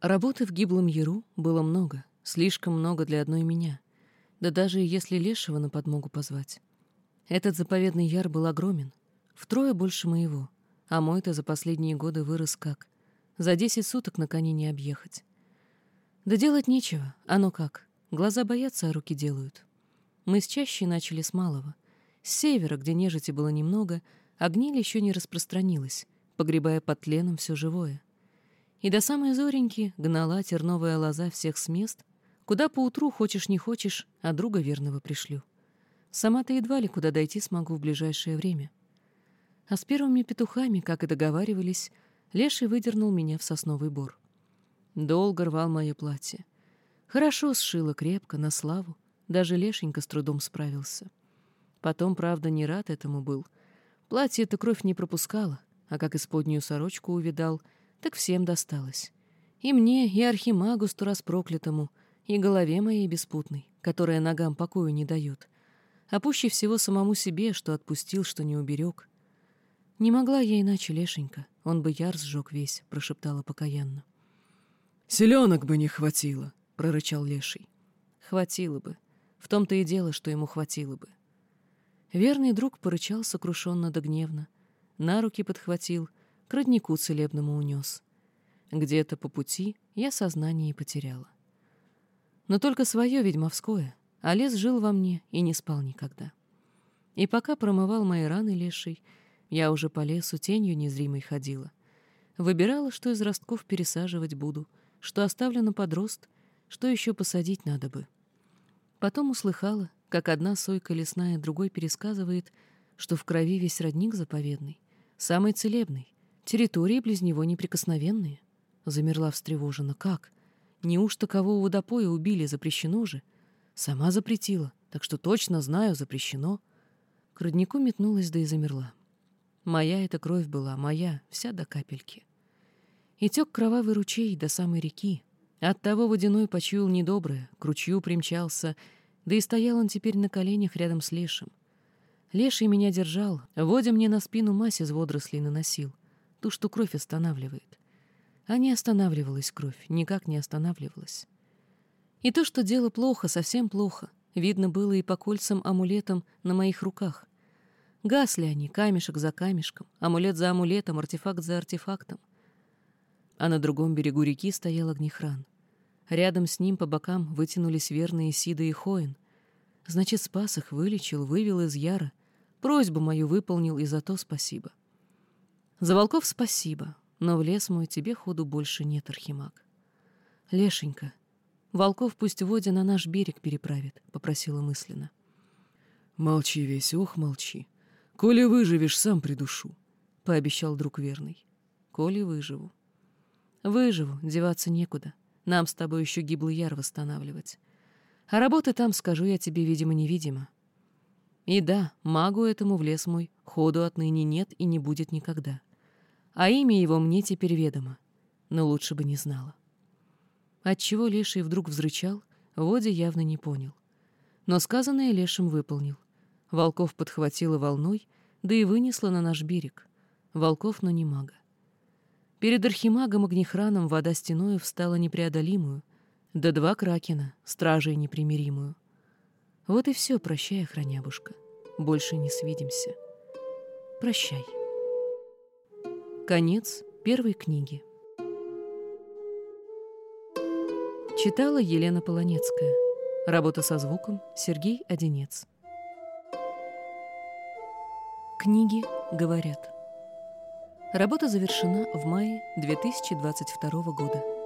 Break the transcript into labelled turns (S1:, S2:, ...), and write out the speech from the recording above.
S1: Работы в гиблом яру было много, слишком много для одной меня. Да даже если лешего на подмогу позвать. Этот заповедный яр был огромен, втрое больше моего, а мой-то за последние годы вырос как. За десять суток на коне не объехать. Да делать нечего, оно как. Глаза боятся, а руки делают. Мы с чаще начали с малого. С севера, где нежити было немного, а гниль еще не распространилась, погребая под тленом все живое и до самой зореньки гнала терновая лоза всех с мест, куда поутру, хочешь не хочешь, а друга верного пришлю. Сама-то едва ли куда дойти смогу в ближайшее время. А с первыми петухами, как и договаривались, Леший выдернул меня в сосновый бор. Долго рвал мое платье. Хорошо сшила крепко, на славу. Даже Лешенька с трудом справился. Потом, правда, не рад этому был. Платье-то кровь не пропускала, а как исподнюю сорочку увидал — так всем досталось. И мне, и архимагу сто раз проклятому, и голове моей беспутной, которая ногам покою не дает, а пуще всего самому себе, что отпустил, что не уберег. «Не могла я иначе, Лешенька, он бы яр сжег весь», — прошептала покаянно.
S2: «Селенок бы не хватило», — прорычал Леший.
S1: «Хватило бы. В том-то и дело, что ему хватило бы». Верный друг порычал сокрушенно да гневно, на руки подхватил к роднику целебному унес. Где-то по пути я сознание потеряла. Но только свое ведьмовское, а лес жил во мне и не спал никогда. И пока промывал мои раны леший, я уже по лесу тенью незримой ходила. Выбирала, что из ростков пересаживать буду, что оставлю на подрост, что еще посадить надо бы. Потом услыхала, как одна сойка лесная другой пересказывает, что в крови весь родник заповедный, самый целебный, Территории близ него неприкосновенные. Замерла встревоженно. Как? Неужто кого у водопоя убили, запрещено же? Сама запретила, так что точно знаю, запрещено. К роднику метнулась, да и замерла. Моя эта кровь была, моя, вся до капельки. И тек кровавый ручей до самой реки. Оттого водяной почуял недоброе, к ручью примчался, да и стоял он теперь на коленях рядом с лешим. Леший меня держал, водя мне на спину мазь из водорослей наносил ту, что кровь останавливает. А не останавливалась кровь, никак не останавливалась. И то, что дело плохо, совсем плохо, видно было и по кольцам-амулетам на моих руках. Гасли они, камешек за камешком, амулет за амулетом, артефакт за артефактом. А на другом берегу реки стоял огнехран. Рядом с ним по бокам вытянулись верные Сида и Хоин. Значит, спас их, вылечил, вывел из яра. Просьбу мою выполнил, и за то спасибо. За волков спасибо, но в лес мой тебе ходу больше нет, Архимаг. Лешенька, волков пусть Водя на наш берег переправит, — попросила мысленно.
S2: Молчи весь, ох, молчи. Коли выживешь, сам придушу, — пообещал друг верный.
S1: Коли выживу. Выживу, деваться некуда. Нам с тобой еще гиблый яр восстанавливать. А работы там, скажу я тебе, видимо-невидимо. И да, магу этому в лес мой ходу отныне нет и не будет никогда а имя его мне теперь ведомо, но лучше бы не знала. Отчего Леший вдруг взрычал, Водя явно не понял. Но сказанное Лешим выполнил. Волков подхватила волной, да и вынесла на наш берег. Волков, но не мага. Перед архимагом Огнехраном вода стеною встала непреодолимую, да два кракена, стражей непримиримую. Вот и все, прощай, охранябушка. Больше не свидимся. Прощай. Конец первой книги. Читала Елена Полонецкая. Работа со звуком Сергей Одинец. Книги говорят. Работа завершена в мае 2022 года.